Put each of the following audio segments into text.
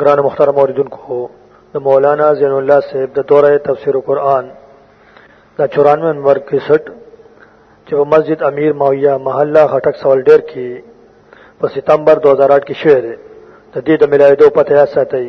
گران مختار موردن کو د مولانا زین الله صاحب د دوره تفسیر قرآن د 94 نمبر 61 چې په مسجد امیر ماویہ محله خټک سوال ډیر کې په ستمبر 2008 کې شوه دی د دې د ملایدو پته یا ساتي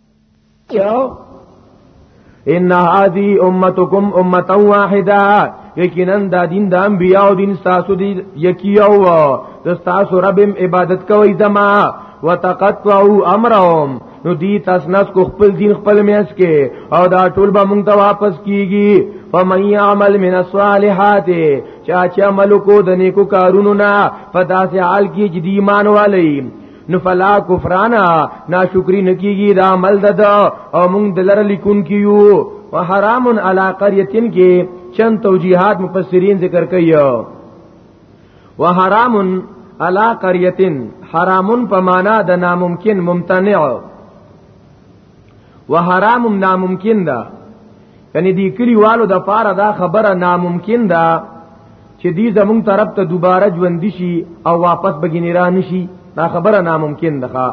چاو ان هذه امتکم امه واحده یقینا دا دین د انبیاء او دین تاسو دی یکیو د تاسو ربم عبادت کوي زما وتقطعوا امرهم نو دی تسنس کو خپل دین خپل میس کې او دا ټول به مونږ ته واپس کیږي فمن يعمل من الصالحات چا چې عمل کو د نیکو کارونو نه په داسې حال کې چې دی ایمان والي نو فلا کفرانا ناشکری نکیږي دا عمل دد او مونږ دلر لیکون کیو وحرام علی قريه کې چند توجیهات مفسرین ذکر کوي وحرام علی قريه حرامن په معنا د ناممکن ممتنع وحرام ناممکن ده یعنی دی کلی والو د پاره دا خبره ناممکن ده چې دی زمون طرف ته دوباره ژوند شي او واپس بګینی را نشي دا خبره ناممکن ده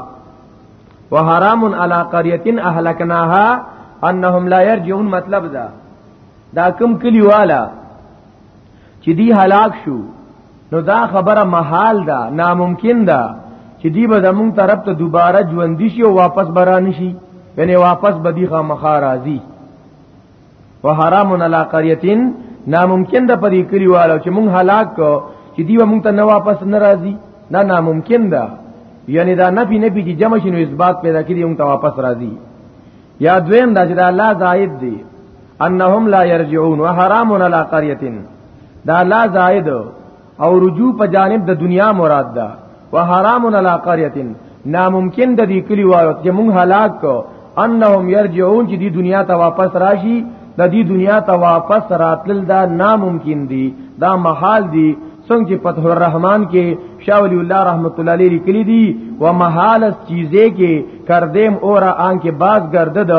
وحرام علی قريه اهلکناها انهم لا يرجعون مطلب ده دا کم کلی والا چې دی هلاک شو نو دا خبره محال ده ناممکن ده چې دی به زمونږ طرف ته دوباره ژوند شي او واپس بران شي یعنی واپس به دی خامخا راځي وحرام علی قريه ناممکن ده پرې کلیوالو چې مونږ هلاک کو چې دی مونږ ته نه واپس نه راځي دا ناممکن ده یعنی دا نفی نفی چې جمع شنو اثبات پیدا کړي مونږ ته واپس راځي یا دویم دا چې دا الله زائد دی انهم لا يرجعون وحرام على قريه دا لا زائد او رجوع په جانب د دنیا مراد ده وحرام على قريه ناممکن د دې کلی وایو چې مونږ هلاک کو انهم يرجعون چې دې دنیا ته واپس راشي د دې دنیا ته واپس راتل دا ناممکن دي دا محال دي څنګه چې فتح الرحمن کې شاه ولی الله رحمت الله علیه لیکلی دی و محال چیزې کې کردیم اور آن کې باز گردد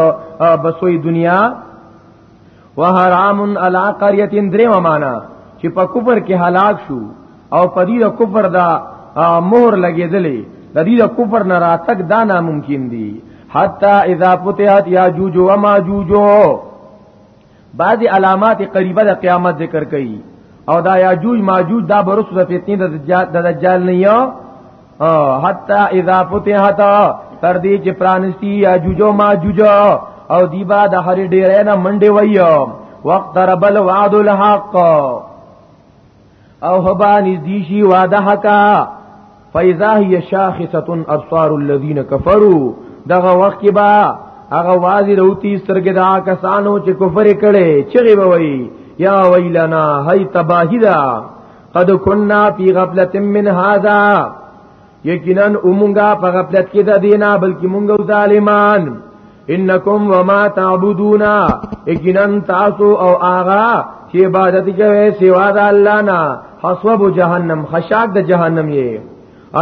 بسوی دنیا و حرام علی قريه دریم معنا چې په کفر کې هلاک شو او په دې کفر دا مهر لګېدلې د دې د کفر نه راتک دا ناممکن دي حتا اذا فتحت یاجوج و ماجوج بعضی علامات قریبه د قیامت ذکر کړي او دا یاجوج ماجوج دا برسو د فتنې د دجال د دجال نه یو حتا اذا فتحت تر دې چې پرانستی یاجوج او ماجوج او دیبا د هر ډیره نه منډه وایو وقت ربل وعد الحق او هبا نږدې شي وعده حقا فاذا هي شاخصه ابصار الذين كفروا دغه وخت کې با هغه وازی روتی سترګې دا کسانو چې کفر کړي چغي ووي یا ویلنا هی تباہی دا قد كنا في غفله من هذا یقینا اومنګه په غفلت کې د دینه بلکې مونږ ظالمان انکم وما تعبدون اقینا تاسو او آغا چې عبادت کوي سوا د الله نه حسب جهنم خشاک د جهنم یې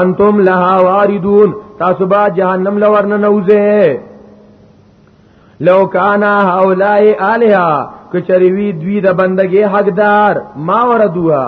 انتم لها واردون تاسو به جهنم لور نه نوځه لو کانا هؤلاء الها کچری وی دوی د بندګي حقدار ما وردوها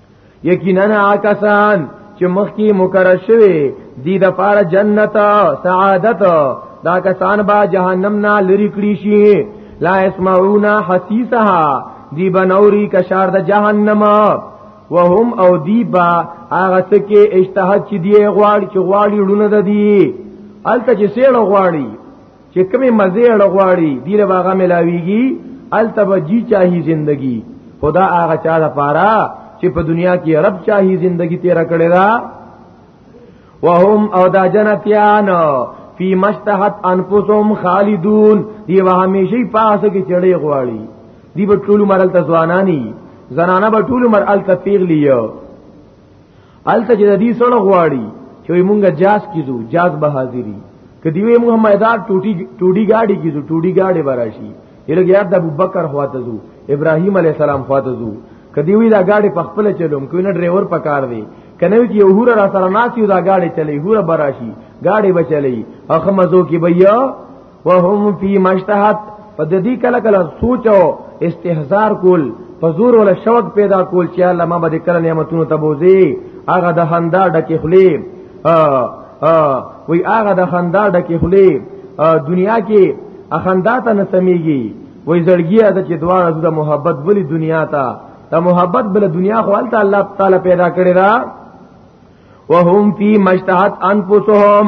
یقینا آکسان چې مخکې مکرر شوی دی د پار جنت سعادت دا کسان با جهنم نه لری کړی شي لا اسمعون حسیسها دی بنوري کشار د جهنم وهم او دی با هغه سکه اجتهاد چې دی غواړي چې غواړي ړونه د دی الته چې سیل غواړي چې کومې مزه اړ غواړي دې له باغه ملاويږي التبجی چاهي زندگی خدا هغه چا ده پاره چې په دنیا کې رب چاهي زندگی تیر کړی دا وهم او دا جنتیان فی مشتهت انفسهم خالدون دی به همیشه پاس کې چړې غواړي دی به ټول مرل تزوانانی زنانه به ټول مرل تفیغ لیو الته چې د دې سره غواړي چې مونږه جاز کیزو جاز به حاضری کدی وی مونږه میدان ټوټي ټوډي گاډي کیزو ټوډي گاډي براشي یلګ یاد د ابوبکر خواته زو ابراهیم علی السلام خواته زو کدی وی دا گاډي په خپل چلوم کوی نه ډرایور پکار دی کنه وی یو هوره را سره ناسیو دا گاډي چلی هوره براشي گاډي بچلی اخ مزو کی بیا وهم فی مشتهت په دې کله کله سوچو استهزار کول په زور ولا شوق پیدا کول چې الله ما به کله نعمتونو ته بوزي هغه د خندا ډکه خلی ا ا وی هغه د خندا ډکه خلی دنیا کې اخندا ته نسمیږي وای زړګي اده چې دواړه د محبت بلی دنیا ته ته محبت بل دنیا خو الله تعالی تعالی پیدا کړی دا وهم فی مشتهت انفسهم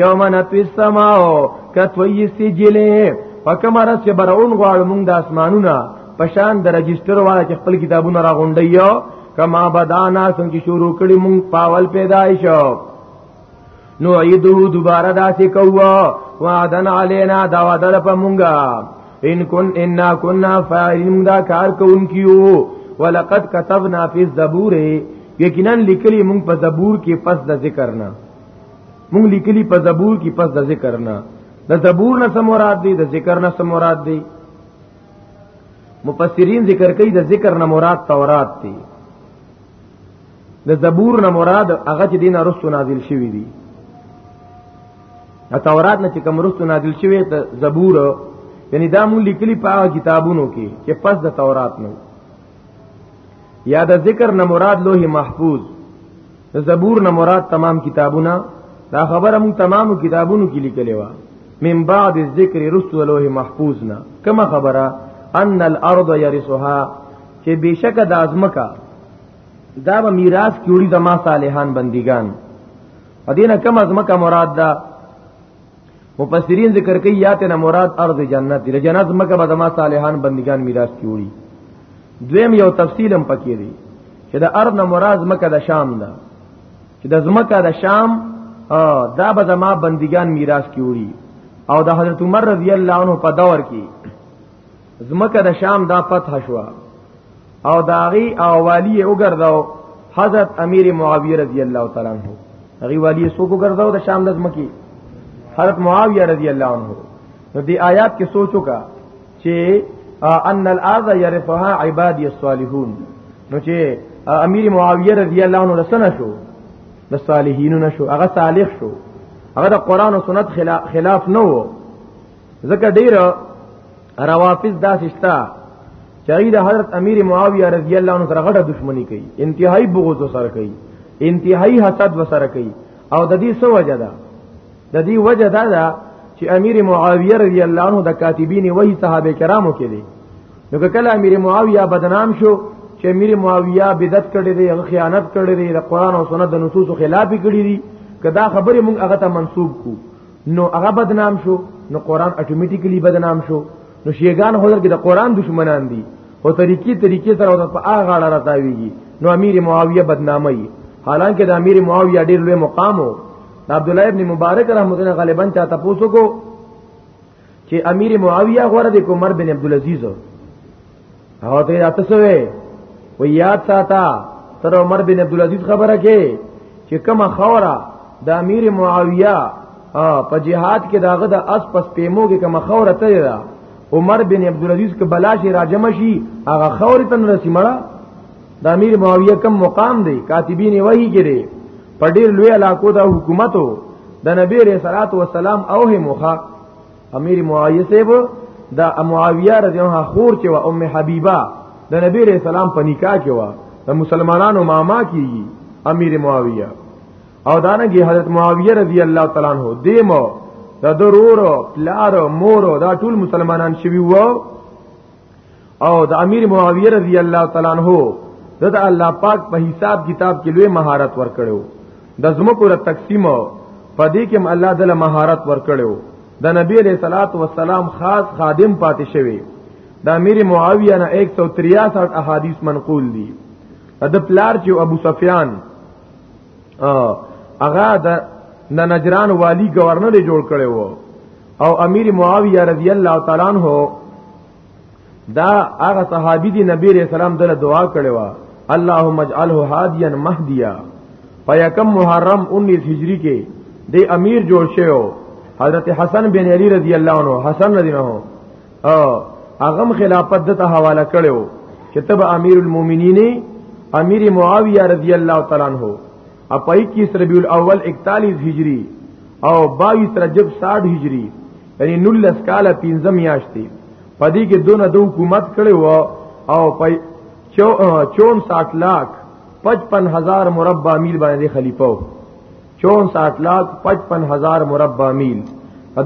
یوم نطوی السماو کتوی سجله فکم رس چې برعون غواړ مونږ د اسمانونه پشان د رجستر والا چې خپل کتابونه را غونډیو کما بدانا څنګه شروع کړي مونږ پاول پیدایش نو ایدو دوباره داسې کوو وعدن علینا دا وعده په مونږه ان کن ان کنا فاعلین دا کار کوونکیو ولقد كتبنا في الزبور یقینا لیکلی مونږ په زبور کې پس د ذکر نه مونږ لیکلی په زبور کې پس د ذکر نه د زبور نه سم مراد دی د ذکر نه سم مراد دی مفسرین ذکر کوي د ذکر نه مراد تورات دی د زبور نه مراد هغه چې دینه رسو نازل شوی دی د تورات نه چې کوم رسو نازل شوی ته زبور یعنی دا مون لیکلی په هغه کتابونو کې چې پس د تورات نه یا د ذکر نه مراد لوح محفوظ د زبور نه مراد تمام کتابونه دا خبره موږ تمام کتابونو کې لیکلې و من بعد ذکر رسل لوح محفوظ نه کما خبره ان الارض يرثها چې بشک د ازمکا دا به میراث کیوړي د ما صالحان بندگان ادینه کم ازمکا مراد ده مفسرین ذکر کوي یا ته مراد ارض جنت دی جنت مکه به ما صالحان بندگان میراث کیوړي دویم یو تفصیل هم پکې دی چې د ارض نه مراد مکه د شام ده چې د زمکه د شام دا به ما بندگان میراث کیوړي او د حضرت عمر رضی الله عنه په دور کې زمکه د شام دا فتح شو او داغي او والی وګرځاو حضرت امیر معاویه رضی الله تعالی عنہ هغه والی سوق وګرځاو د شام د زمکی حضرت معاویه رضی الله عنہ نو دی آیات کې سوچو کا چې ان الارض يرثها عبادي الصالحون نو چې امیر معاویه رضی الله عنه لسنه شو د صالحینو نشو هغه صالح شو هغه د قران او سنت خلاف نه وو ځکه ډیر روافض دا سشتا چې د حضرت امیر معاویه رضی الله عنه سره غټه دښمنی کوي انتهایی بغض سره کوي انتهایی حسد وسره کوي او د دې سو وجه ده د دې وجه ده دا چې امیر معاویه رضی الله عنه د کاتبین وحی صحابه کرامو کې دي نو کله امیر معاویه بدنام شو چې امیر معاویه بدعت کړی دی هغه خیانت کړی دی د قران او سنت د نصوص خلاف کړی دی کدا خبره مونږ هغه ته منسوب کو نو هغه بدنام شو نو قران اتوماتیکلی بدنام شو نو شیګان حضور کې د قران دشمنان دي او طریقې طریقې سره او په هغه غاړه راتاویږي نو امیر معاویه بدنامي حالانکه د امیر معاویه ډیر لوی مقام وو عبد الله ابن مبارک رحمت الله غالبا چا تاسو کو چې امیر معاویه غوړه د عمر بن عبد العزيز هغه ته یاد سوې و یاد ساته تر عمر بن عبد العزيز خبره کې چې کومه خوره د امیر معاویه په جهاد کې داغه د اس پس پیمو کې کومه خوره ته ده عمر بن عبد العزيز کې بلاشي راجم شي هغه خوره تن رسی مړه د امیر معاویه کم مقام دی کاتبین وਹੀ کې دی په ډیر لوی علاقو د حکومتو د نبی رسول الله او هم مخه امیر معاویه صاحب دا معاویه رضی الله عنها خور چې و ام حبیبه د نبی رسول سلام په نکاح کې و د مسلمانانو ماما کیږي امیر معاویه او دانګي حضرت معاویه رضی الله تعالی عنہ دیمو د ضرور پلار مور دا ټول مسلمانان شوی وو او د امیر معاویه رضی الله تعالی عنہ د الله پاک په حساب کتاب کې لوی مهارت ورکړو د زمکو را تقسیم په دې کې الله دله مهارت ورکړو د نبی علیہ الصلات والسلام خاص خادم پاتې شوی د امیر معاویه نه 163 احادیث منقول دي د پلار چې ابو سفیان هغه د نجران والی گورنر جوړ کړي وو او امیر معاویه رضی الله تعالی عنہ دا هغه صحابي دی نبی رسول سلام دله دعا کړي وا اللهم اجعله هاديا مهديا پيکم محرم 19 هجری کې د امیر جوړ شوی حضرت حسن بن علی رضی الله عنه حسن رضی الله عنه او اغم خلافت د ته حواله کړو چې تب امیر المؤمنین امیر معاویه رضی الله تعالی عنہ اپ 21 ربیع الاول 41 هجری او 22 رجب 60 هجری یعنی نل اسکاله پنځه میاشتې پدې کې دونه د حکومت کړي وو او په 64 لاک 55000 مربع میل باندې خلیفہ 64 لاکھ 55 هزار مربع میل په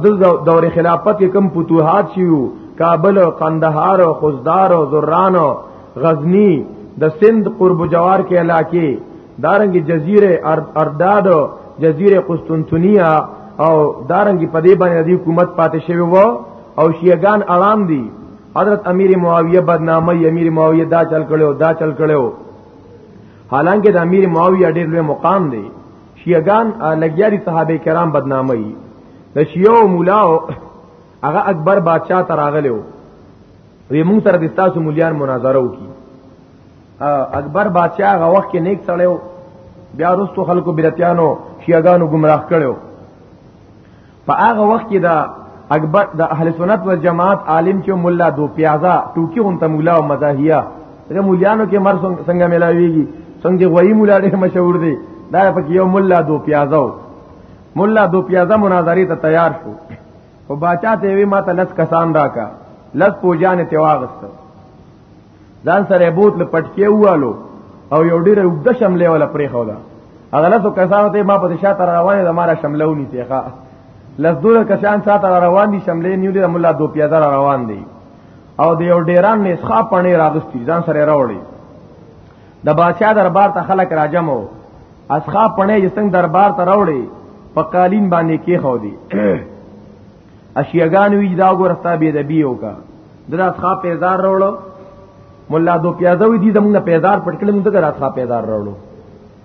دور خلافت کې کم فتوحات شیو کابل او قندهار او خزدار او زران او غزنی د سند قرب جوار کې علاقې دارنګ جزیره ارداد او جزیره قسطنطنیه او دارنګ په دې باندې د حکومت پاتې شوی وو او شیعاګان اړام دي حضرت امیر معاویه بدنامه امیر معاویه دا چل کړو دا چل کړو حالانکه د امیر معاویه ډیر لوی مقام دی شیعگان لګیاري صحابه کرام بدنامي د شیعو مولاو هغه اکبر بادشاہ تراغلو وی مونږ سره د تاسو مولیان مناظره وکي اکبر بادشاہ هغه وخت کې نیک سړیو بیا رستو خلکو برتیانو شیعگانو گمراه کړو په هغه وخت کې دا اکبر د اهل سنت و جماعت عالم چې مولا دو پیازا ټوکی غونته مولا او مزاحیه د مولیانو کې مر څنګه ملاویږي څنګه غوي مولا ډېر مشهور دی دا پکې یو مولا دو پیازا مولا دو پیازا مناظری ته تیار شو او باچا ته وی ماته لس کسان راکا لس پوجان ته واغست ځان سره بوت لپټ کې ووالو او یو ډیر وګد شملې ولا پرې خولا هغه لاسو کسانو ته ما په شاته روانه د مارا شملونی تیخه لس دوله کسان ساته روان دي شملې نیولې د مولا دو پیاده روان دي او د یو ډیران نه ښا پڼې راغستې ځان سره راوړي د بادشاہ دربار ته خلک راجمو اسخا پڼې یې څنګه دربار ته راوړي په قالین باندې کې خو دي اشیاګان وی دا ګورستا بی د بیو کا درا ښا پیدار وروړو مولا دو پیاده وی دي زمونږ پیدار پټ کړل موږ درا ښا پیدار وروړو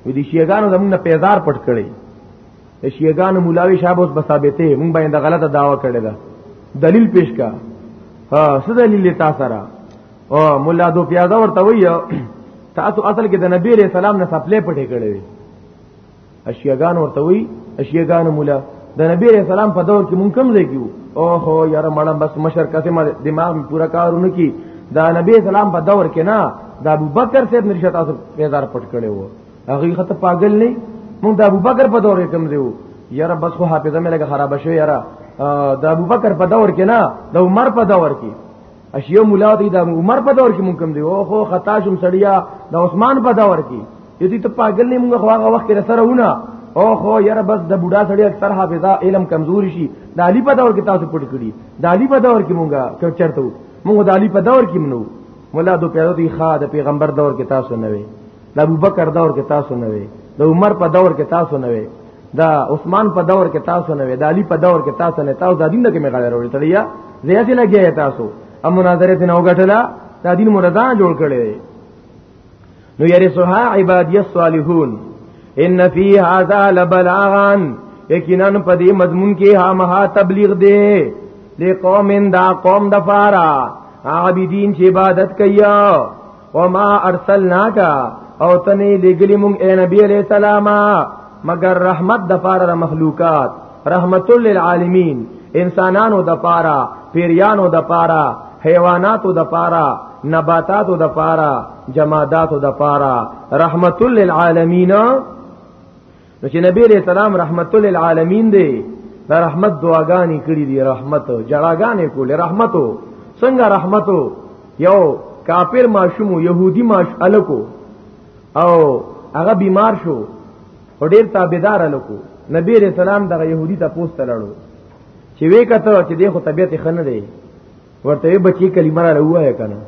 وی دي شیګانو زمونږ پیدار پټ کړی شیګانو مولاوی شابه اوس بثابته موږ باندې غلطه داوا کړی دا دلیل پیش کا ها څه دلیل تا سره او مولا دو پیاده ورته وی تاسو اصل کې د نبی رسول الله نه سپلې پټې کړې اشیاګان ورته وی اشیاګان مولا د نبی رسول سلام په دور کې مونږ کم ځای کیو او هو یاره مړم بس مشر کته ما دماغ می پورا کارونه کی دا نبی سلام په دور کې نه دا ابو بکر صاحب نشه تاسو پیدار پټ کړي وو هغه خطه پاگل نه مونږ د ابو بکر په دور کې کم ځای وو یاره بس خو حافظه مې لګه خراب شوی یاره د ابو بکر په دور کې نه د عمر په دور کې اشیه مولا دی د عمر په دور کې مونږ کم دی او خو خطا شم سړیا د عثمان په دور کې یدي ته پاګل نه مونږ خو هغه وخت کې سره ونه او خو یره بس د بوډا سړی اکثر حافظه علم کمزوري شي د علی په دور کې تاسو پټ کړی د علی په دور کې مونږه چرته مونږ د علی په دور کې منو مولا دو پیرو دی خا د پیغمبر دور کې تاسو نه وي د ابوبکر دور کې تاسو نه وي د عمر په دور کې تاسو نه وي د عثمان په دور کې تاسو نه وي د علي په دور کې تاسو نه تاسو د دین نه کې مغاله وروړي تلیا زیاتې لګي تاسو ام مناظره ته نو غټلا دا دین مردا جوړ کړي نو یری سوها عبادی الصالحون ان فی هذا لبلاغان یقینا په دې مضمون کې ها مها تبلیغ دی لقوم دا قوم دفارا عابدین چې عبادت کوي وما ارسلناک او تنه لګلی مونږ اے نبی علیہ السلام مگر رحمت د پاره د مخلوقات رحمت للعالمین انسانانو د پاره پیریانو د پاره حیواناتو د پاره نباتاتو د پاره جماداتو د پاره رحمت للعالمین نو چې نبی علیہ السلام رحمت للعالمین دی دا رحمت دعاګانې کړې دي رحمت جړاګانې کولې رحمتو څنګه رحمتو یو کافر ماشوم يهودي ماش الکو او هغه بیمار شو او ډیر تابعدار الکو نبی رسول الله دغه يهودي ته پوسټ لړو چې وې کته چې دغه طبيعت خنه دی ورته بچی کلمه را وایې کنه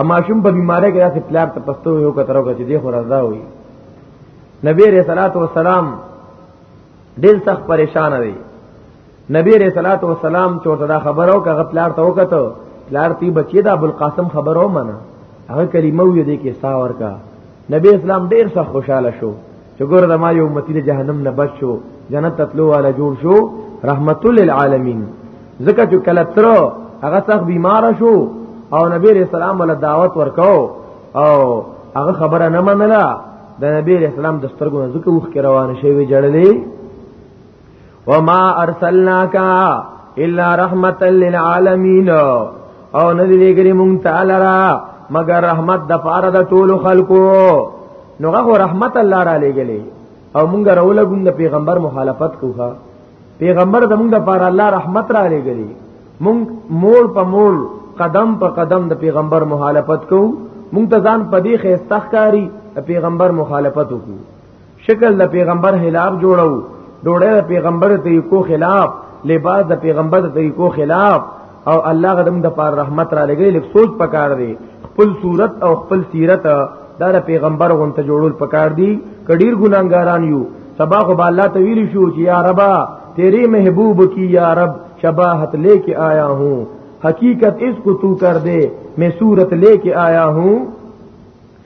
اما شوم په بیماری کې راځي پلار ته پستو یو کترو کې دی خو رضا وي نبی رسول الله والسلام ډېر سخت پریشان دی نبی رسول الله والسلام چورته دا خبرو کې غپلار ته وکړو پلار تی بچی دا ابو القاسم خبرو منه هغه کلمه وې دې کې ساور کا نبی اسلام ډېر سخت خوشاله شو چې ګور د ما یو امتی له جهنم نه بچ شو جنت تلو والا جوړ شو رحمت للعالمین ځکه چې کله تر هغه سخت بیمار شو او نبی رسول الله ول دعوت ورکاو او هغه خبره نه منله د نبی رسول الله د سترګو ځکه وښ روان شوی جړلې وما ارسلناک الا رحمتا للعالمین او نه دې لګري مونږ تعالی را مگر رحمت د پاره د ټولو خلکو نو هغه رحمت الله را لګلې او مونږ راول ګوند پیغمبر مخالفت کوه پیغمبر د مونږ لپاره الله رحمت را لګلې مونږ مول په مول قدم په قدم د پیغمبر مخالفت کوو مونږ ته ځان پدې خېستخ کاری پیغمبر مخالفت وکړو شکل د پیغمبر خلاف جوړو ډوړې د پیغمبر طریقو خلاف لباس د پیغمبر طریقو خلاف او الله غدم د پار رحمت را لګي لیک سوچ پکار دی خپل صورت او خپل سیرت دا د پیغمبر غونته جوړول پکار دی کډیر ګناګاران یو سبا خو الله ته ویل شو چې یا ربا تیری محبوب کی یا رب شباہت لے کے آیا ہوں حقیقت اس کو تو کر دے میں صورت لے کے آیا ہوں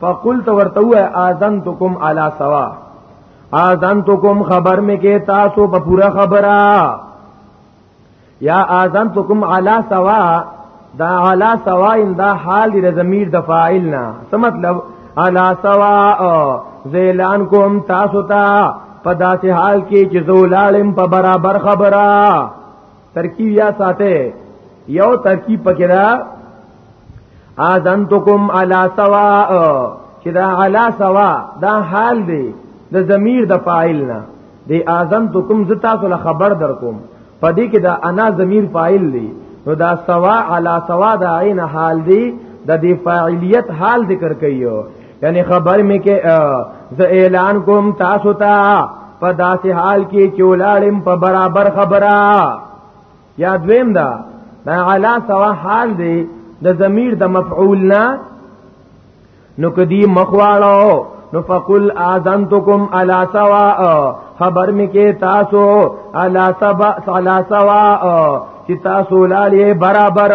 فقلت ورتو اذنتکم علی سوا اذنتکم خبر می کې تاسو په پورا خبره یا اذنتکم علی سوا دا علی سوا ان دا حال دی ضمیر د فاعل نه څه مطلب علی سوا زیلان کوم تاسو ته پا په داسې حال کې چې زولالم په برابر خبره ترکیب یا ساته یو ترکیب پکې دا اذنتکم علی سوا چې دا علی سوا دا حال دی د ضمیر د فاعل نه دی اذنتکم ز تاسو له خبر در کوم پدې کې دا انا ضمیر فاعل دی نو دا سوا علی سوا دا عین حال دی د دې فاعلیت حال ذکر کوي یعنی خبر می کې ز اعلان کوم تاسو ته په داسې حال کې چې ولاړم په برابر خبره یا دویم دا دا علا سوا حال دی د ضمیر د مفعول نه نو کدی مخواړو نو فقل اذنتکم علا سوا خبر می کې تاسو علا سبا علا سوا چې تاسو لاله برابر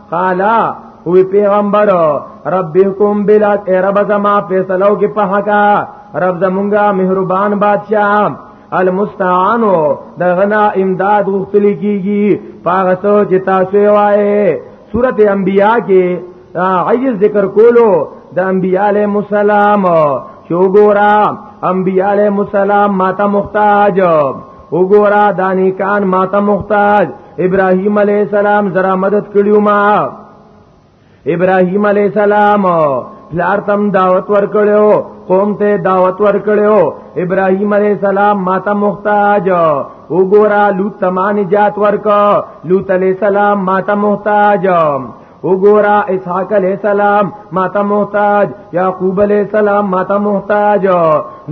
قالا وی پیغمبر ربکم بلا رب زما فیصلو کې په حقا رب زمونږه مهربان بادشاہ المستعان د غنا امداد غوښتل کیږي پاغه سوچ تاسو وایې سورت انبیاء کې عجز ذکر کولو د انبیاء علیہ السلام چې وګورا انبیاء علیہ السلام ماته محتاج وګورا دانی کان ماته محتاج ابراهيم عليه السلام زرا مدد کړیو ما ابراهيم عليه السلام پلار تم دعوت ورکړیو قوم ته دعوت ورکړیو ابراهيم عليه السلام ماته محتاج وګورا لوط تمان نجات ورکا لوط عليه السلام ماته محتاج وګورا اسحاق علیہ السلام ماته محتاج یعقوب علیہ السلام ماته محتاج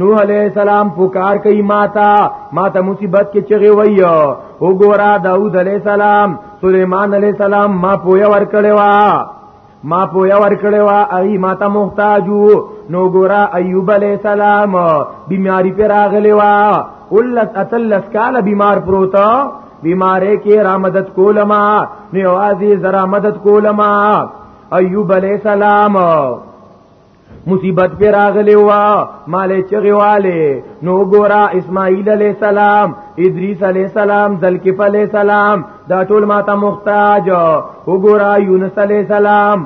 نوح علیہ السلام پکار کوي ماته ماته مصیبت کې چغي وایو وګورا داوود علیہ السلام سليمان علیہ السلام ما پویا ور کړی وا ما پویا ور کړی وا ای ماته محتاج نو ګورا ایوب علیہ السلام بیماری پر راغلی وا ولت اتلس کال بیمار پروتا بیمارې کې را مدد کولما نو یوازې زرا مدد کولما ایوب علی السلام مصیبت پہ راغلی وا مالے چغی والے نو ګورا اسماعیل علیہ السلام ادریس علیہ السلام ذلکف علیہ السلام دا ټول ماته محتاج وګورا یونس علیہ السلام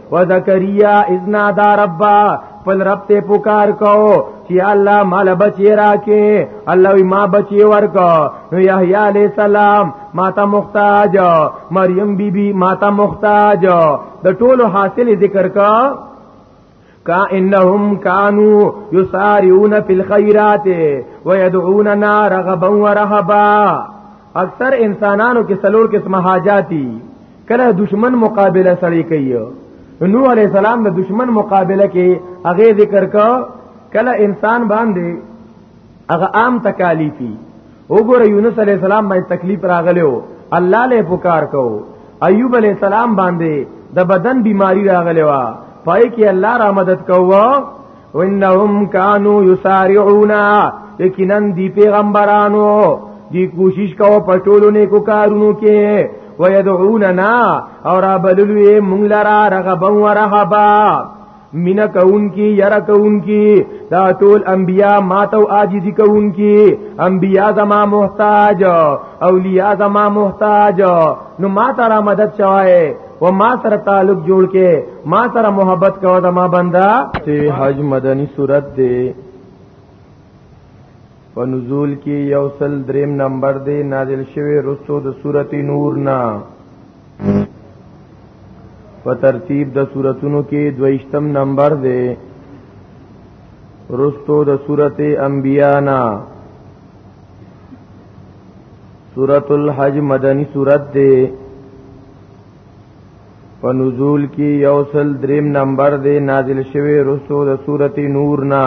وذکریا اذ نادى ربا خپل رب ته پکار کو چې الله مال بچی راکې الله ما بچی ورکو نو یحیی علی السلام ما ته محتاج مریم بی بی ما ته محتاج د ټولو حاصل ذکر کا کا انهم کانوا یسارعون فی الخيرات ويدعوننا رغبا ورهبا اکثر انسانانو کې سلور قسم حاجاتی کله دشمن مقابله سړی کوي نو علی السلام د دشمن مقابله کې هغه ذکر کا کله انسان باندې هغه عام تکالیفي وګوره یونس علی السلام باندې تکلیف راغلی وو الله له پکار کو ایوب علی السلام باندې د بدن بیماری راغلی و پای کې الله را مدد کوو وانهم كانوا يسارعون یقینا دی پیغمبرانو دی کوشش کاو پټولو نیکو کارونو کې ويدعوننا اور ابللوی مونږ لرا رغبا ورهبا مینا کون کی یرا کون کی دا ټول انبیا ماتو عاجزی کون کی انبیا زما محتاج اولیاء زما محتاج نو ما ترا مدد شوائے و ما سره تعلق جوړ کې ما سره محبت کوه د ما بندا ته حج مدني صورت دی په نزول کې یو سل دریم نمبر دی نازل شوی رسو د سورتی نور نا په ترتیب د سوراتونو کې دویشتم نمبر دی رستو د سورت انبیاء نا سورت الحج مدنی سورت دی په نزول کې یوصل دریم نمبر دی نازل شوی رسو د سورته نور نا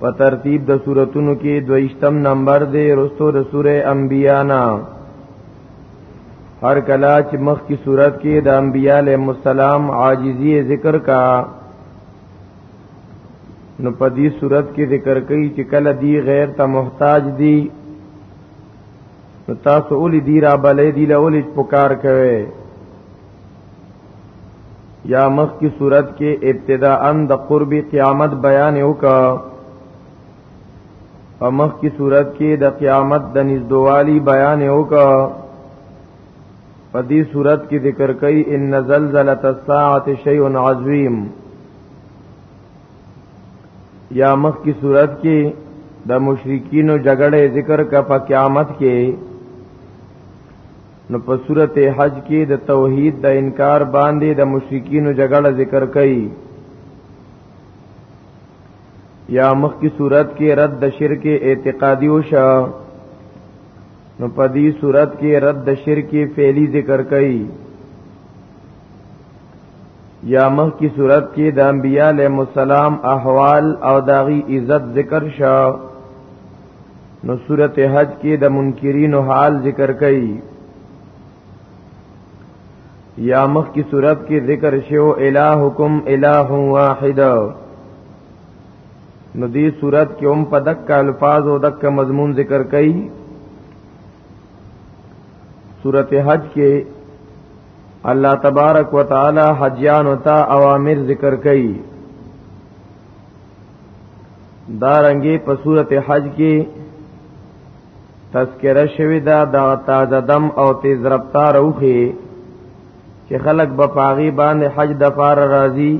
په ترتیب د سوراتونو کې دویشتم نمبر دی رسو د سوره انبیاء نا هر کلا چې مخ کی صورت کې د انبیاء علیهم السلام عاجزی ذکر کا نو په دې صورت کې ذکر کوي چې کله دی غیر ته محتاج دي نو تاسو اولی دی را بلې دی لولی پکار کوي یا مخ کی صورت کې ابتدا ان د قرب قیامت بیان وکا او مخ کی صورت کې د قیامت د نزدوالی بیان وکا په دې صورت کې ذکر کوي ان زلزلۃ الساعه شیء عظیم یا مخ کی صورت کې د مشرکینو جګړه ذکر کا په قیامت کې نو په صورت حج کې د توحید د انکار باندې د مشرکینو جګړه ذکر کړي یا مخ کی صورت کې رد د شرک اعتقادي او شا نو په دې صورت کې رد د شرک فعلی ذکر کړي یا مخ کی صورت کې د انبیاء علیهم السلام احوال او داغي عزت ذکر شو نو صورت حج کې د منکرین حال ذکر کړي یا مخ کی صورت کې ذکر شو الہکم الہ واحد نو دې صورت کې هم په دک الفاظ او دک مضمون ذکر کړي صورت حج کې الله تبارک وتعالى حجانو ته اوامر ذکر کړي دارنګي په صورت حج کې تذکرہ شوی دا دا تازه دم او تیز رفتار اوخه چې خلق به پاغي باندې حج د فار راضي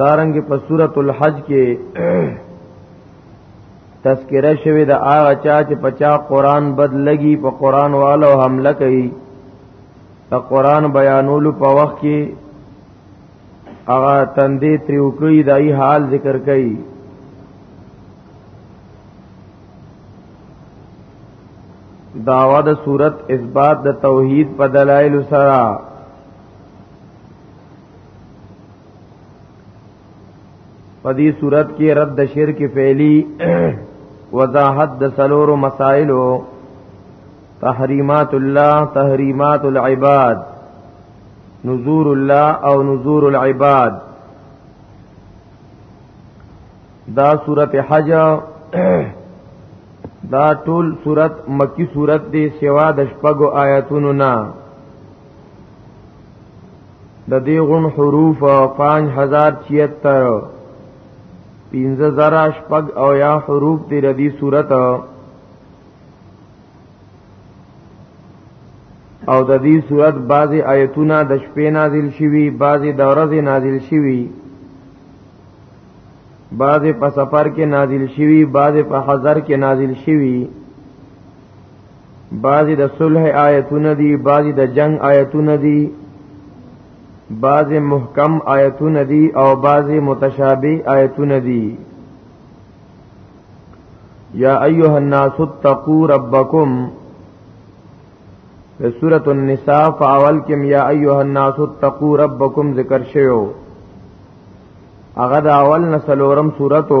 دارنګ په سورۃ الحج کې تذکرہ شوی د هغه چا چې پچا قران بد لګي په قران والو حمله کوي د قران بیانولو په وخت کې هغه تندې تریو کوي دای حال ذکر کوي داوا د صورت اثبات د توحید په دلایل سره په دې صورت کې رد شرک فعلی وضاحت د سلور مسائلو تحریمات الله تحریمات العباد نذور الله او نذور العباد دا سورت حج دا ټول سورت مکی سورت دی سوا د شپږو آیاتونو نه د دې غون حروف 5076 پینځه زرا شپږ او یا حروف دی ردی صورت او د دې صورت بعضی آیتونه د شپې نازل شوي بعضی د ورځې نازل شوي بعضی په سفر کې نازل شوي بعضی په حضر کې نازل شوي بعضی د صلح آیتونه دي بعضی د جنگ آیتونه دي بعضی محکم آیتونه دي او بعضی متشابه آیتونه دي یا ایها الناس اتقوا ربکم په سورۃ النساء فاول کې یا ایها الناس اتقوا ربکم ذکر شوی هغه د اول نسلورم سورته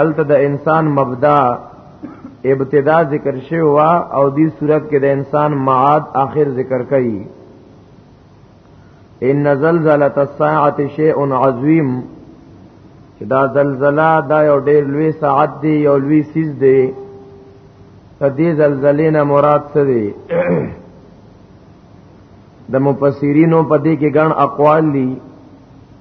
الته د انسان مبدا ابتدا ذکر شوی وا او دی صورت کې د انسان معاد آخر ذکر کړي ان زلزله الساعه شیء عظیم چې دا زلزلہ دا یو ډیر لوی ساعت دی یو لوی سیز دی ته دې زلزلې نه مراد څه دی د مفسرینو په دې کې ګڼ اقوال دي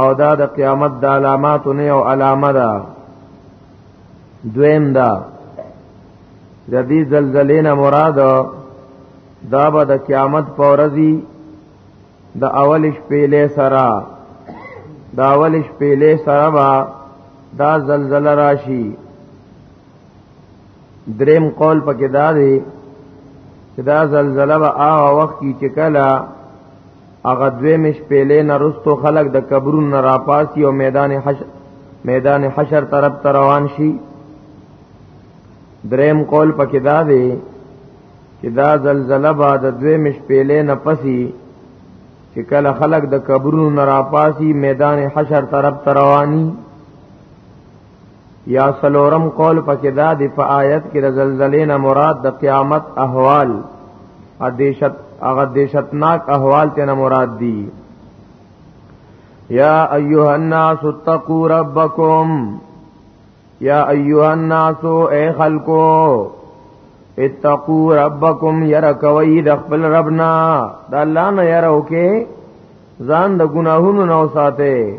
او دا د قیامت د علاماتو نه او علامه ده دویم دا د دې زلزلې نه مراد دا به د قیامت په ورځ د اول شپې له سره د اول شپې له سره با دا زلزلہ راشي دریم قول پکې دا دی چې دا زلزلہ به هغه وخت کې چې کله هغه دوی مش پیلې نرستو خلق د قبرون نه راپاسی او میدان حشر میدان حشر طرف ته روان شي دریم قول پکې دا دی چې دا زلزلہ به د دوی مش پیلې نه پسی چې کله خلق د قبرونو نه راپاسی میدان حشر طرف ته رواني یا سلورم قول پکې دا دی په آیت کې د زلزلې نه مراد د قیامت احوال ا دیشت هغه دیشتناک احوال ته نه مراد دی یا ایها الناس اتقوا ربکم یا ایها الناس اے خلقو اتقوا ربکم یرکوی د خپل ربنا د الله نه یره وکي ځان د ګناهونو نه وساته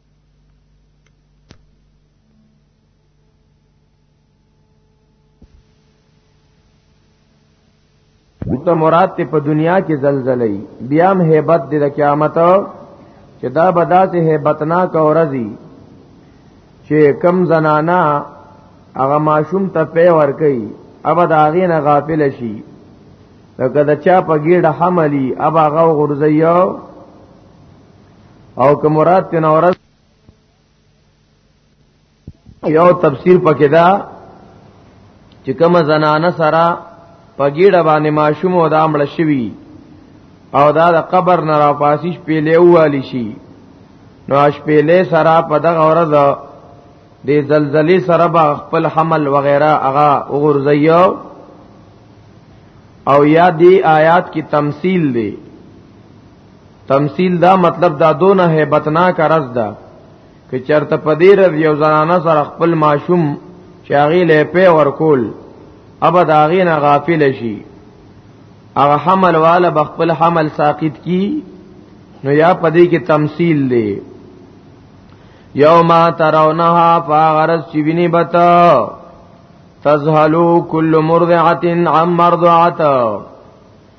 ته مراد ته په دنیا کې زلزلې بیا هم hebat د قیامت چې دا بدا ته hebatnak اورځي چې کم زنانا هغه ماشوم ته پی ور کوي ابا دا غینه غافل شي لکه دا چا په ګډه حملی ابا غو غرزیو او که مراد تینا ورځ یو تفسیر پکې دا چې کوم زنانه سره پګیړه باندې ماشوم او دا مړ شوی او دا د قبر نه را پاسیش پیلې والی شي نو اش پیلې سره په دغه ورځ د زلزلې سره به خپل حمل وغیرہ اغا وګرځيو او یا دی آیات کی تمثيل دی تمثيل دا مطلب دا دونه هیبتناک رز ده که چرته پدیر یو زنانه سره خپل ماشوم چاغي له په ورکول ابد اغه نه غافل شي هغه حمل والا بخپل حمل ساقط کی نو یا پدې کې تمثيل دی یوما ترونها فغرس چې ویني بتا تزهلو کل مرضعه عن مرضعه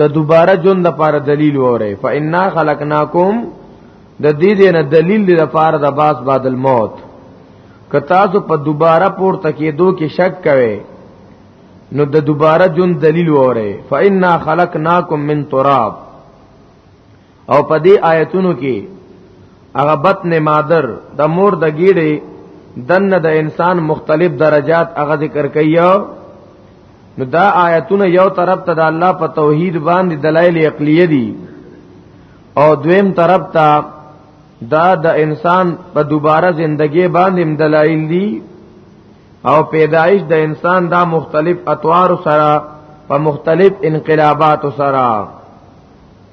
د دوباره جون د پاره دلیل وره فإنا خلقناکم د دې دې نه دلیل د پاره د باس بعد الموت که تاسو په دوباره پور تکیدو کې شک کوئ نو د دوباره جون دلیل وره فإنا خلقناکم من تراب او په دې آیتونو کې هغه بطن مادر د مور د ګیړې دنه د انسان مختلف درجات هغه ذکر کوي نو دا آیتونه یو طرف ته د الله په توحید باندې دلایل عقلیه دي او دویم طرف ته دا د انسان په دوباره زندگی باندې دلایل دي او پیدایش د انسان دا مختلف اطوار سره په مختلف انقلابات سره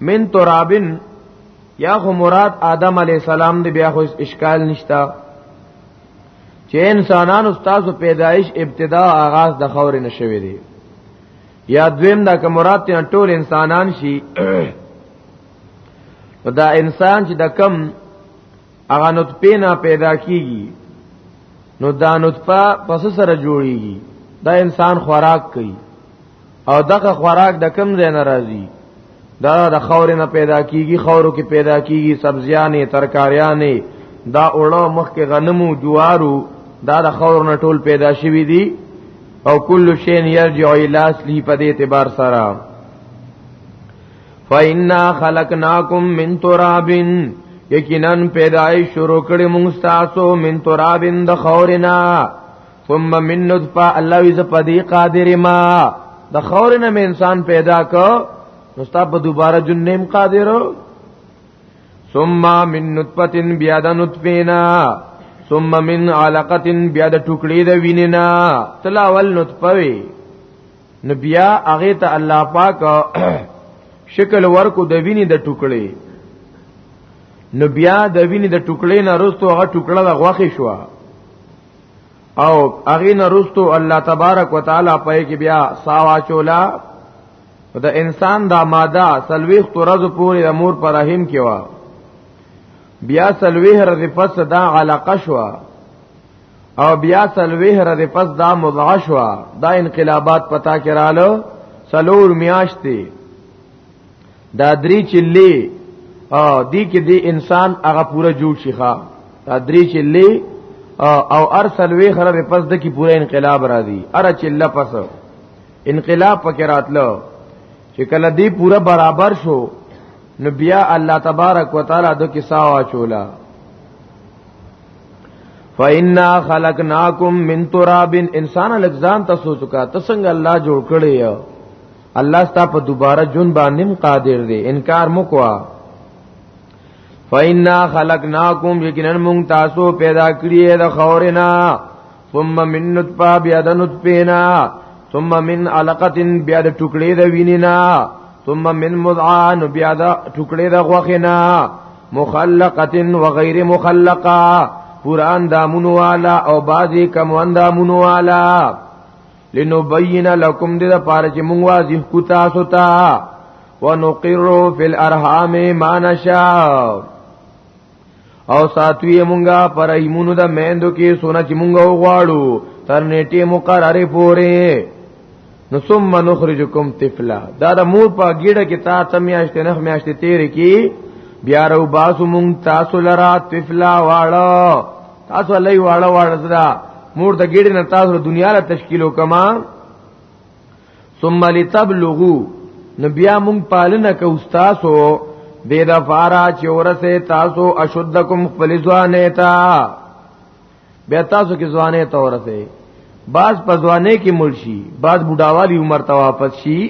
من ترابن یا خو مراد آدم علی السلام دی بیا خو اشکال نشتا چې انسانان استادو پیدایش ابتدا آغاز د خور نشوي دي یا دویم دا که مراد ته ټول انسانان شي دا انسان چې د کم هغه نطفه نه پیدا کیږي نو دا نطفه پس سره جوړیږي دا انسان خوراک کوي او دغه خوراک د کم ځای ناراضي دا د خور نه پیدا کیږي خورو کې پیدا کیږي سبزیانې ترکاریانې دا اوړه مخ کې غنمو جوارو دا د خور نه ټول پیدا شوی دي او کل شین یرجع الی اصلی په دې اعتبار سره فإنا خلقناکم من تراب یقینا پیدای شروع کړی موږ تاسو من ترابن د خورنا ثم من نطفه الله وی زپدی قادر ما د خور نه انسان پیدا کو نو ستا په دوباره جن نیم قادر ثم من نطفه بیا د نطفینا ثم من علقه بیا د ټوکړې د وینینا تلاول نطفه وی نو بیا هغه ته الله پاک شکل ورکو د ویني د ټوکړې نو بیا د ویني د ټوکړې نه رستو هغه ټوکړه د غوخه شوه او اغه نه رستو الله تبارک وتعالى په کې بیا ساوا چولا د انسان دا ماده سلويخ ترز پورې د مور پر رحم کې وا بیا سلويخ رز پس دا علاقه شو او بیا سلويخ رز پس دا مضغه شو دا انقلابات پتا کرالو سلور میاشتې دا درې چلې او دی کې دی انسان هغه پورا جوړ شي ښا دا درې چلې او ارسل وی خراب پس د کی پورا انقلاب را دی ار چله پس انقلاب پکې راتلو چې کله دی پورا برابر شو نو بیا الله تبارک وتعالى د کی ساوا چولا فإنا خلقناكم من تراب انسان لکزان تاسو څخه تسنګ الله جوړ کړی الله ستا په دوباره جون باندې قادر دی انکار مکوا فإنا خلقناکم یقینا مون تاسو پیدا کړی د خورنا ثم من نطفه بیا د نطفینا ثم من علقه بیا د ټوکړې د وینینا ثم من مذعان بیا د ټوکړې د غوخینا مخلقه وغیر مخلقه پوران دامونو والا او بازی کم اندامونو والا لنبین لکم دې د پاره چې مونږ واضح کو تاسو ته ونقر فی الارحام ما نشاء او ساتوی مونږه پر ایمونو د میندو کې سونه چې مونږه وغواړو تر نیټه مقرره پورې نو ثم نخرجکم طفلا دا د مور په ګډه کې تا تمیاشت نه میاشت تیر کې بیا رو باسو مونږ تاسو لرا طفلا واړه تاسو الله یې واړه واړه زړه مور د ګډې نه تاسو دنیا را تشکیل وکما ثم لتبلغو نبیا مون پالنه کو تاسو دې د فارا چې ورسه تاسو اشدکم خپل ځوانه تا بیا تاسو کې ځوانه تا ورسه بعض په ځوانه کې مرشي بعض بډاوالي عمر ته واپس شي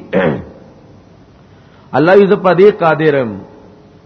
الله یې زه په دې قادرم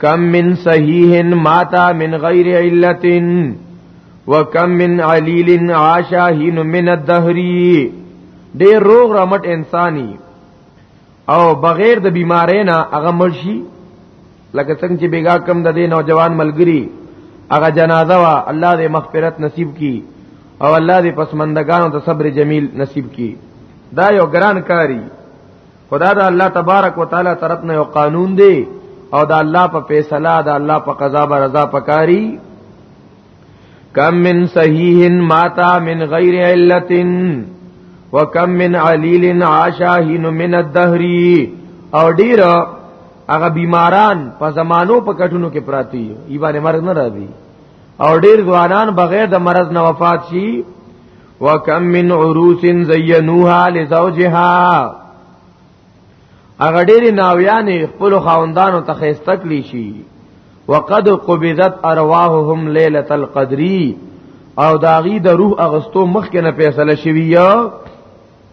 کم من صحیح ماتا من غیر علت وکم من علیل عاشا هین من الدهر ډیر روغ رمټ انساني او بغیر د بیمارې نه هغه مرشي لکه څنګه چې بیګا کم د دې نوجوان ملګری هغه جنازه وا الله دې مغفرت نصیب کی او الله دې پسمندگانو ته صبر جمیل نصیب کی دا یو ګران کاری خدا دا الله تبارک وتعالى طرف نه یو قانون دی او دا الله په فیصله دا الله په قضا به رضا پکاري کم من صحیح ماتا من غیر علت وکم من علیل عاشاهین من الدهر او ډیر هغه بیماران په زمانو په کټونو کې پراتی یو ایبانه مرګ نه راځي او ډیر ځوانان بغیر د مرض نه وفات شي وکم من عروس زینوها لزوجها اغه ډېر ناویانې خپل خاوندانو ته خېسته کړی شي وقد قبضت ارواحهم ليله القدر او داغي د روح اغستو مخکنه فیصله شوی یا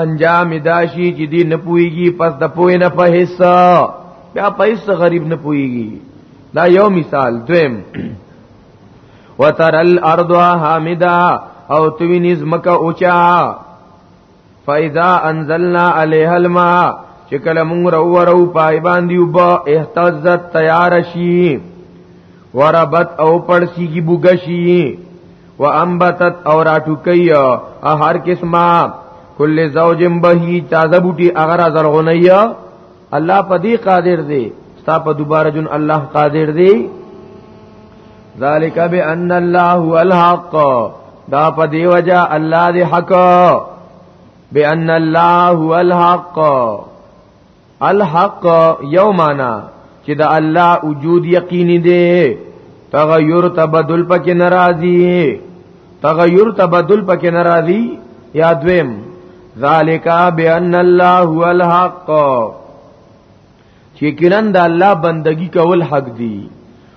انجام داشي چې دی نه پويږي پس د پوي نه په حصہ بیا په حصہ غریب نه پويږي دا یو مثال دویم وتر الارض حامدا او توی نز مکه اوچا فاذا انزلنا عليها الماء چې کله مونږ راوورو پای باندې وب احتزت تیار شي وربت او پړسی کی بوګشی وانبتت اور اټوکی ا هر قسمه کل زوج بهی تازه بوټي اگر زرغونیا الله پدی قادر دی ستا په دوباره جون الله قادر دی ذالک بان الله هو الحق دا پدی وجه الله دی حق بان الله هو الحق الحق یومانا چې د الله وجود یقیني دی تغیر تبدل پکې ناراضي تغیر تبدل پکې ناراضي یا دویم ذالک بان الله هو الحق چې کینن د الله بندگی کول حق دی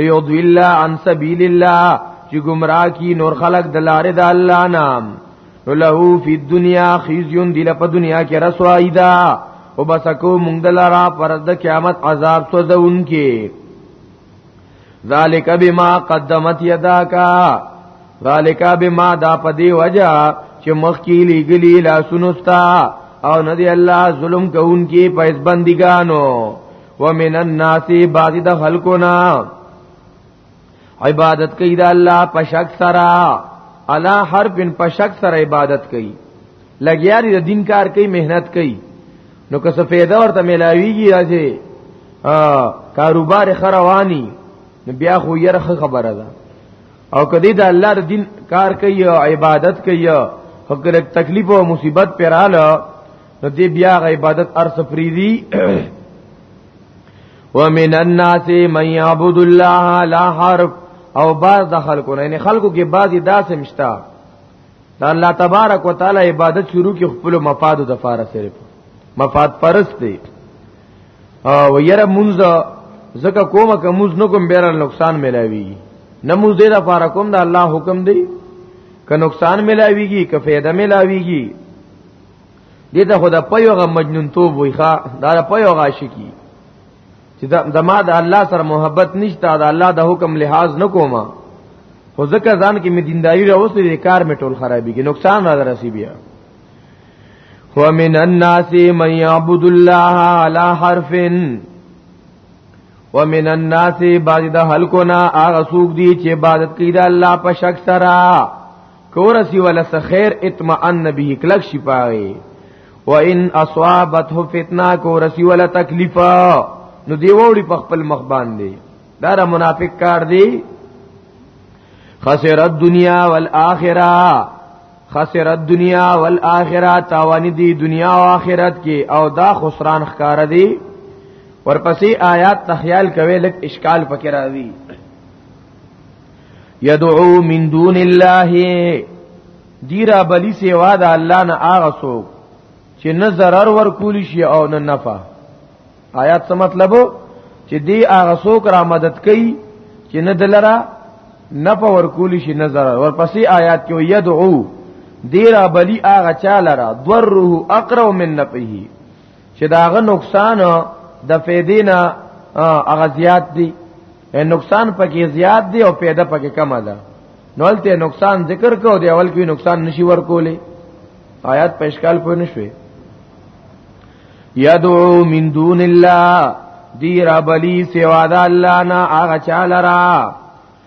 ليضل عن سبيل الله چې گمراه کی نور خلق د لارې د الله نام له فی الدنیا خزیون دی په دنیا کې رسوایی دا او بسکو مونږ دلارا پر د قیامت عذاب سوزون کې ذالک بما قدمت یداکا ذالک بما دا پدی وجہ چې مخ کې لګلی لا سنستا او ندی الله ظلم کوونکی په اس بندګانو ومن الناس بعض د خلقنا عبادت کوي د الله په شک سره الا حرف په شک سره عبادت کوي لګیا دي د دین کار کوي مهنت کوي نو که څه پیدا ورته ملاویږي راځي کاروبار خروانی نو بیا خو یې رخه خبره ده او کدی د الله د دین کار کوي او عبادت کوي او کله تکلیف او مصیبت پراله نو دی بیا غ عبادت ارس فریدی ومن الناس من يعبد الله لا حرف او بعض د خلکو نه یعنی خلکو کې بعضی داسې مشتا دا الله تبارک وتعالى عبادت شروع کې خپل مفاد د فار صرف مفاد پرست دی او یره مونږ زکه کومه که مونږ نو کوم بیره نقصان ملاوي نه مونږ دې د فار کوم د الله حکم دی که نقصان ملاويږي که فایده ملاويږي دې ته خدا په یوغه مجنون توب وای ښا دا په یوغه عاشقي چې دا ما د الله سره محبت نشته دا الله د حکم لحاظ نکوم خو ځکه ځان کې مې دینداری راوستې دې کار مې ټول خرابې کې نقصان را درسي بیا هو من الناس من يعبد الله على حرف ومن الناس بعض د خلقنا اغه سوق دي چې عبادت کوي د الله په شک سره کورسی ولا خیر اطمئن به کلک شفای و ان اصابته فتنه کورسی ولا تکلیفا نو دی وړي په خپل مخ باندې دا را منافق کار دی خسر الدنیا والآخرہ خسر الدنیا والآخرہ تاوانی دی دنیا او آخرت کې او دا خسران ښکار دی ورپسې آیات تخیال کوي لک اشکال پکې راځي يدعو من دون الله دی را بلی سیوا د الله نه هغه څوک چې نه zarar ورکول شي او نه نفع آیات څه مطلب چې دی هغه څوک را مدد کوي چې نه دلرا نفع ورکول شي نه zarar ورپسې آیات کې یدعو دی را بلی هغه چا لرا ضره اقرب من نفعه چې داغه نقصان د فیدې نه هغه زیات دی نقصان پکې زیات دی او پیدا پکې کم ده نولته نقصان ذکر کو دی اول کې نقصان نشي ورکولې آیات په اشکال پوه نشوي یدعو من دون الله دی ربلی سوا د الله نه هغه چاله را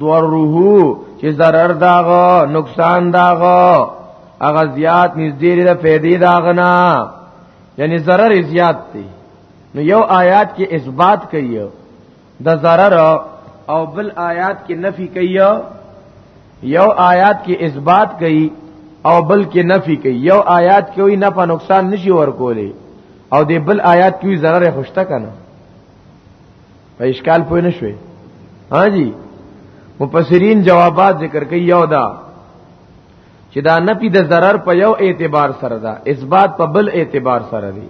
دوره چې zarar داغه نقصان داغه هغه زیات نږدې لري فائدې داغه نه یعنی zarar زیات دی نو یو آیات کې اثبات کوي د zarar او بل آیات کې نفي کوي یو آیات کې اثبات کوي او بل کې نفي کوي یو آیات کې وي نه په نقصان نشي ورکولې او د بل آیات کې ضرر خوشته کنه په اشکال پوه نه شوي ها جی مفسرین جوابات ذکر کوي یو دا چې دا نفي د ضرر په یو اعتبار سره ده اثبات په بل اعتبار سره دی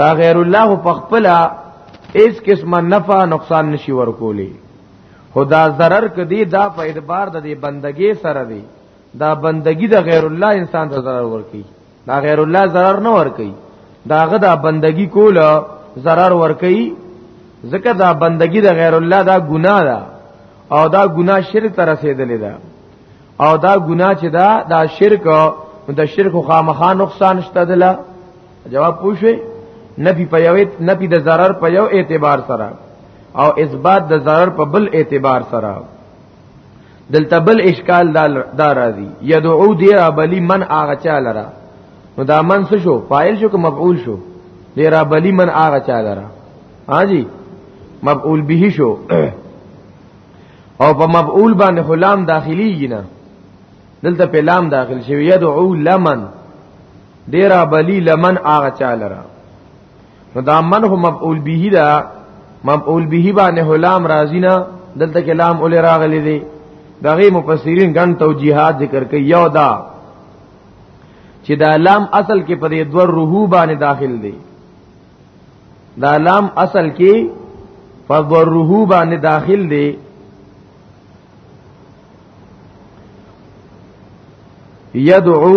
دا غیر الله په خپل اس قسمه نفع نقصان نشي ورکولي خدا ضرر کدی دا په اعتبار د بندګي سره دی دا بندګي د غیر الله انسان ته ضرر ورکي دا غیر الله zarar نه ور کوي داغه دا بندگی کوله zarar ور کوي ځکه دا بندگی د غیر الله دا ګناه ده او دا ګناه شرک ته رسیدلې ده او دا ګناه چې دا دا شرک د شرک خامخا نقصان شته دلا جواب پوښي نفي په یو نفي د zarar په یو اعتبار سره او اثبات د zarar په بل اعتبار سره دلته بل اشکال دا راځي يدعو دی را بلی من هغه چا لره نو دا من څه شو فاعل شو که مفعول شو دی را بلی من هغه چا لره ها جی مفعول به شو او په مفعول باندې غلام داخلي نه دلته په لام داخل شوی يدعو لمن دی را بلی لمن هغه چا لره نو دا من هو مفعول به دا مفعول به باندې هلام رازینا دلته کلام اول راغلی دی دا غي مفسرین ګڼ توجیهات ذکر کوي یو دا چې دا لام اصل کې په دې دور روح باندې داخل دی دا لام اصل کې په دور روح باندې داخل دی یدعو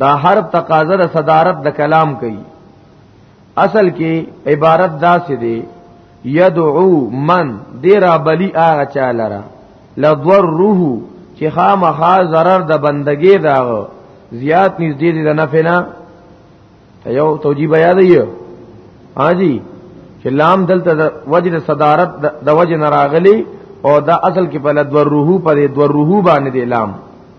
دا حرف تقاضا د صدارت د کلام کوي اصل کې عبارت دا سې دی یدعو من دی را بلی آغا چا لرا لضور روح چې خامخا zarar د بندګې دا زیات نږدې دي د نفنا یو توجیه بیا دی ها جی چې لام دلته د وجه د صدارت د وجه نراغلی او دا اصل کې په لدور روح په دې دور روح باندې دی لام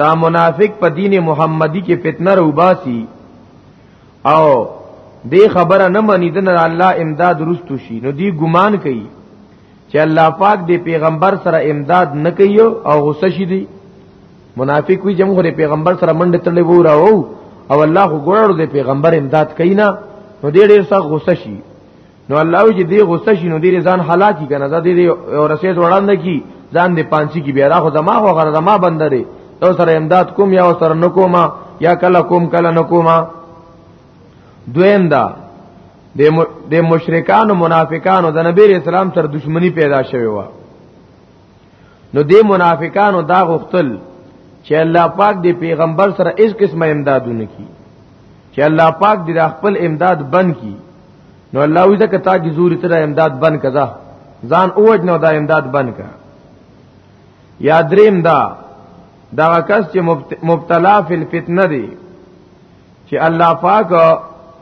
دا منافق په دین محمدی کې فتنه روباسي او دې خبره نه مني د الله امداد رستو شي نو دی ګمان کوي چې الله پاک دې پیغمبر سره امداد نه کوي او غصه شي دي منافق وي جمهور پیغمبر سره منډه تړلې وو راو او الله غوړو دې پیغمبر امداد کوي نه نو دې ډېر سخت غصه شي نو الله وی چې دی غصه شي نو دی ځان هلاکی کنه دا دی ورسې وړاندې کی ځان دې پانسی کی بیا راخو دماغ او غره دما بندره تو سره امداد کوم یا سره نکوما یا کله کوم کله نکوما دویم دا د مشرکان او منافقانو د نبی رسول الله سره دښمنی پیدا شوه نو دې منافقانو دا غختل چې الله پاک دې پیغمبر سره هیڅ قسمه امدادونه کی چې الله پاک دې خپل امداد بند کی نو الله وی ځکه تا کی زوري تر امداد بند کزا ځان اوج نو دا امداد بند کا یا دریم دا دا کس چې مبتلا فی الفتنه دی چې الله پاک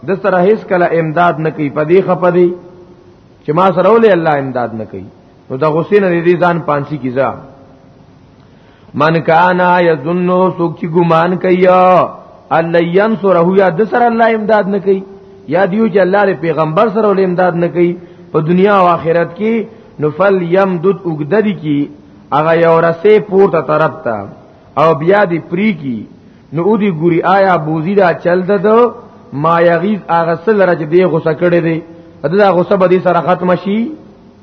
د سره هیڅ کله امداد نه کوي پدې خپدي چې ما سره ولې الله امداد نه کوي نو دا غصې نه دې ځان پانسی کیزا من کانا یظنو سوک چی گمان کیا الله ینصره یا د سره الله امداد نه کوي یا دیو چې الله له پیغمبر سره ول امداد نه کوي په دنیا او آخرت کې نفل یمدد وګدری کی هغه یو رسې پورته طرف ته او بیا دی پری کی نو او دی ګوري آیا بوزی دا چل ده دو ما یغیز آغسل را چې دی غوسه کړی دی دا غوسه به دې سره ختم شي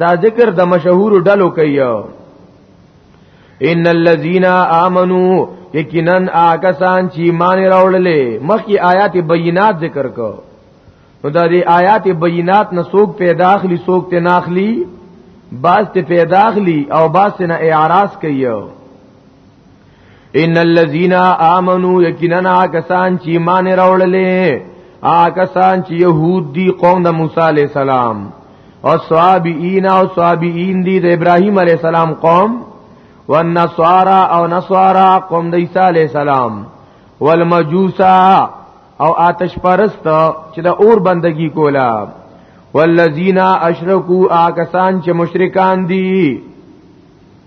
دا ذکر د مشهور ډلو کوي ان الذين امنوا یقینا آکسان چې ایمان راوړلې مخکې آیات بینات ذکر کو نو دا دی آیات بینات نه سوق پیدا اخلي سوق ته ناخلي باز ته پیدا اخلي او باز نه اعراض کوي ان الذين امنوا يقينا کسان چې ایمان راوړلې آ کسان چې يهود دي قوم د موسی عليه السلام او صابئین او صابئین دي د ابراهيم عليه السلام قوم والنصارى او نصارى قوم د عيسى عليه السلام والمجوسا او آتش پرست چې د اور بندگی کولا والذین اشرکو آکسان چې مشرکان دي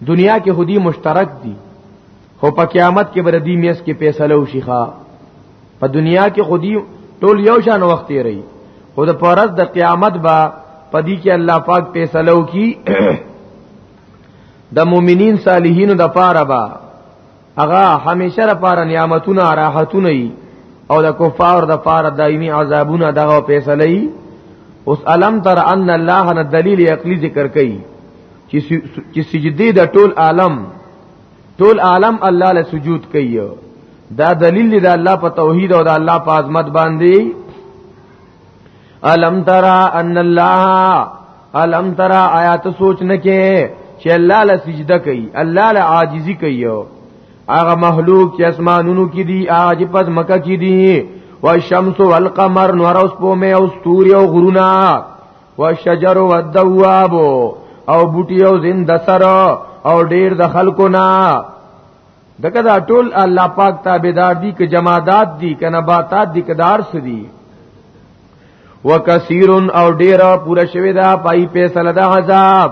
دنیا کې خودي مشترک دي خو په قیامت کې بر دې میس کې فیصله وشي ښا په دنیا کې خودي ټول یو شان وخت یې رہی خو د پرز د قیامت با پدی کې الله پاک فیصلو کی د مؤمنین صالحین د پاره با هغه همیشه لپاره نعمتونه راحتونه وي او د کفار د پاره دایمي عذابونه دغه فیصله وي اوس علم تر ان الله نه دلیل عقلی ذکر کوي چې سجدي د ټول عالم ټول عالم الله له سجود کوي دا دلیل دی د الله په توحید او د الله په عظمت باندې الم ترى ان الله الم ترى آیات سوچ نه کې چې الله له سجده کوي الله له عاجزي کوي هغه مخلوق چې اسمانونو کې دي عاج پس مکه کې دي والشمس والقمر نور اوس په مې او ستوري او غرونا والشجر والدواب او بوټي او زنده سره او ډیر د خلکو نه دغه دا ټول الله پاک تابعدار دي ک جمادات دي ک نباتات دي ک دار سدي وکثیر او ډیر پورا شوی دا پای فیصله دا عذاب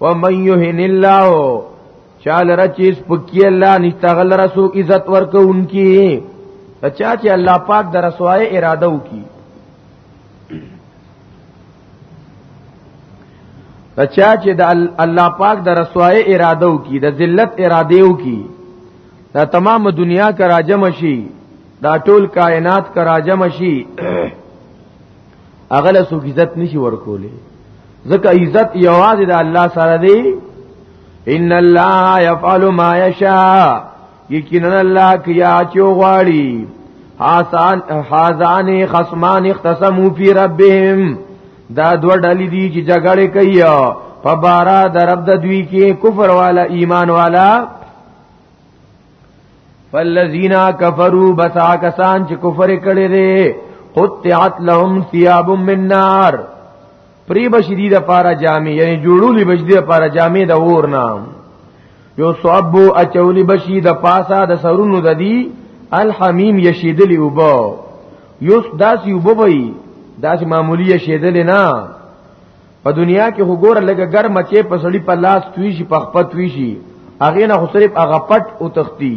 و من یهن الله چال رچیس پکی الله نشتغل رسو عزت ورکو انکی چا چې الله پاک د رسوای اراده وکي چا چې د الله پاک د رسوای اراده وکي د ذلت اراده وکي دا تمام دنیا کا راجم شي دا ټول کائنات کا راجم شي اغل سو عزت نشي ورکولې ځکه عزت یوازې د الله سره دی ان الله يفعل ما يشاء یقینا الله کیا چو غواړي حسان حزان خصمان اختصمو فی ربهم دا دوه ډلې دي چې جګړه کوي په بارا د رب د دوی کې کفر والا ایمان والا فالذین کفروا بتا کسان چې کفر کړي دي قطعت لهم ثياب من نار پری بشری د پارا جامع یعنی جوړولی بشری د پارا جامع د اور نام یو صعبو اچولی بشی د پاسا د سرونو د دی الحمیم یشیدلی وبو یوس داسی وبوی داسی معمولی یشیدلی نه په دنیا کې وګوره لګه ګرم چې په سړی په لاس توی شي په خپت توی شي اغه نه خو صرف اغه پټ او تختی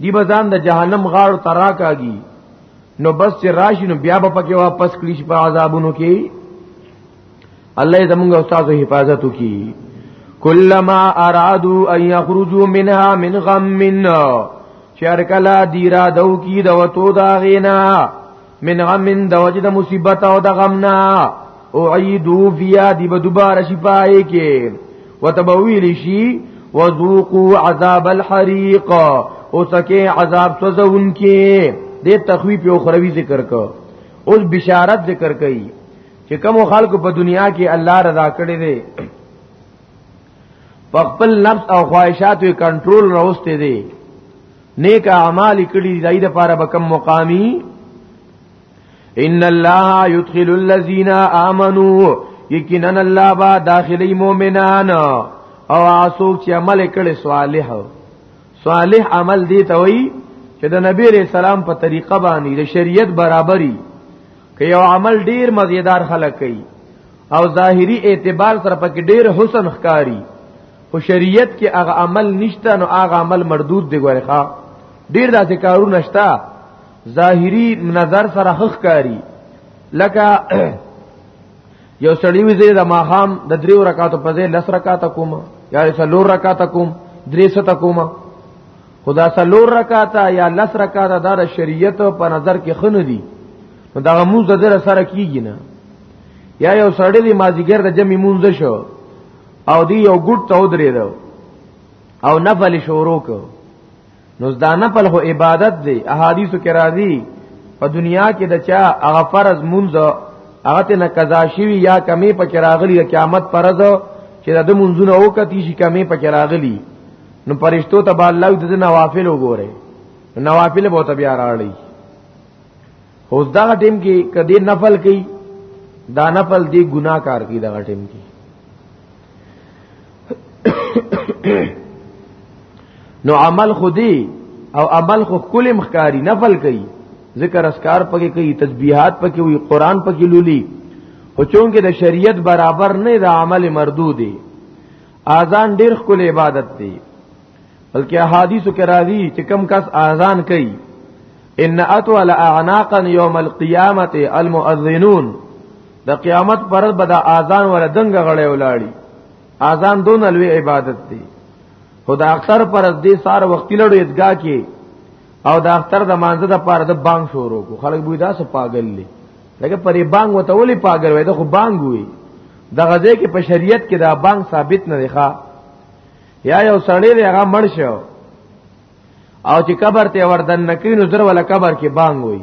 دی به ځان د جهنم غاړو ته راکاږي نو بس چې راشي نو بیا به پکې واپس کړي شي په عذابونو کې الله زموږ استاد حفاظت وکي کلما ارادو ان یخرجوا منها من غم چرکلا دیرا دو کی دوتو دا غینا من غم د وجه د مصیبت او د غم نه او عیدو فیا دی به دوباره شي پای کې وتبویل شي وذوقوا عذاب الحریق او تکي عذاب سوزون کې د تخویف او خروی ذکر کو اوس بشارت ذکر کړي چې کوم خلکو په دنیا کې الله رضا کړی دی په خپل نفس او خواهشاتو کنټرول راوستي دي نیک اعمال کړي دای د پاره بکم مقامی ان الله يدخل الذين امنوا یقینا الله با داخلي مؤمنان او اسوک چې عمل کړي صالح صالح عمل دی ته وی چې د نبی رسول سلام په طریقه باندې د شریعت برابرۍ کې یو عمل ډیر مزیدار خلک کوي او ظاهری اعتبار سره پکې ډیر حسن ښکاری خو شریعت کې هغه عمل نشته نو هغه عمل مردود دی ګوره ښا ډیر داسې کارونه شته ظاهری نظر سره حق کاری لکه یو سړی وی زید ما خام د دریو رکعاتو په ځای لس رکعات کوم یا سلور رکعات کوم درې ست کوم خدا سلور رکعات یا لس رکعات د شریعت په نظر کې خنو دي نو دا موږ د سره کیږي نه یا یو سړی دی مازیګر د جمع مونږ شو او دی یو ګډ ته ودرې دو او نفل شروع کو نو دا نفل هو عبادت دی احادیث کې راځي په دنیا کې د چا هغه فرض مونږ هغه ته نه قضا شوی یا کمی په کراغلی د قیامت فرض چې د منځونه او کتی شي کمی په کراغلی نو پرشتو ته با الله د نوافل وګوره نوافل به ته بیا راړي او دا ټیم کې کدی نفل کوي دا نفل دی ګناه کار کوي دا ټیم کې نو عمل خودي او عمل خو کل مخکاری نفل کوي ذکر اسکار پکې کوي تسبیحات پکې وي قران پکې لولي خو چونکه د شریعت برابر نه د عمل مردود دی اذان ډیر خل عبادت دی بلکې احادیث کې راځي چې کم کس اذان کوي ان اتول اعناقا یوم القیامه المؤذنون د قیامت پر به د اذان ور دنګ غړې ولاړی اذان دون لوی عبادت دی خدا اکثر پر دې سار وخت لړو ادګه کې او د اختر د مانزه د پاره د بانګ شروع کو خلک بوی دا سه پاگل دي لکه پرې بانګ وته ولي پاگل وای دا خو بانګ وي د غزه کې په شریعت کې دا بانګ ثابت نه دی ښا یا یو سړی دی هغه مړ شو او چې قبر ته وردن نکینو زر ولا قبر کې بانګ وي